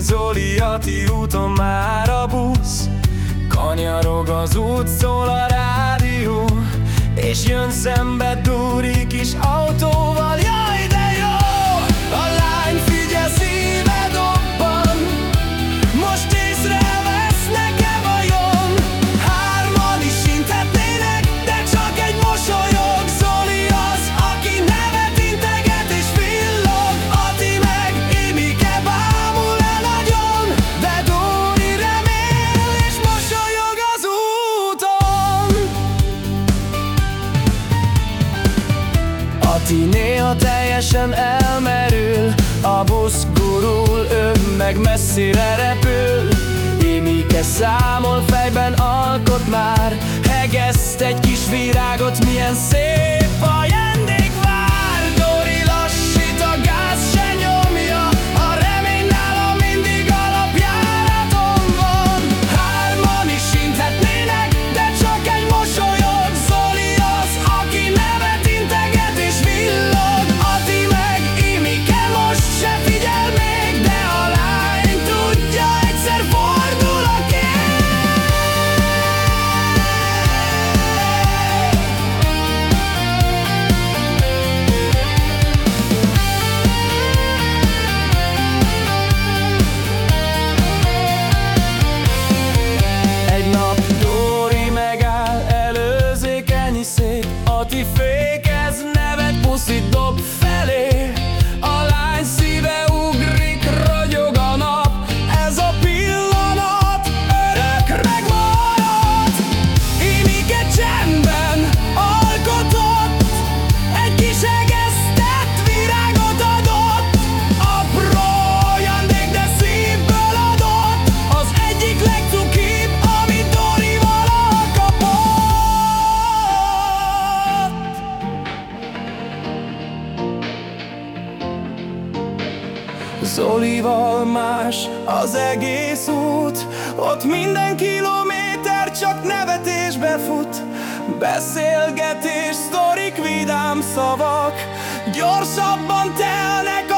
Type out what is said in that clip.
Zoli, a ti úton már a busz. Kanyarog az út, szól a rádió. Anya teljesen elmerül A busz gurul, ő meg messzire repül. Émike számol fejben alkot már Hegeszt egy kis virágot, milyen szép. Zolival más az egész út. Ott minden kilométer csak nevetésbe fut. Beszélgetés, sztorik, vidám szavak. Gyorsabban telnek a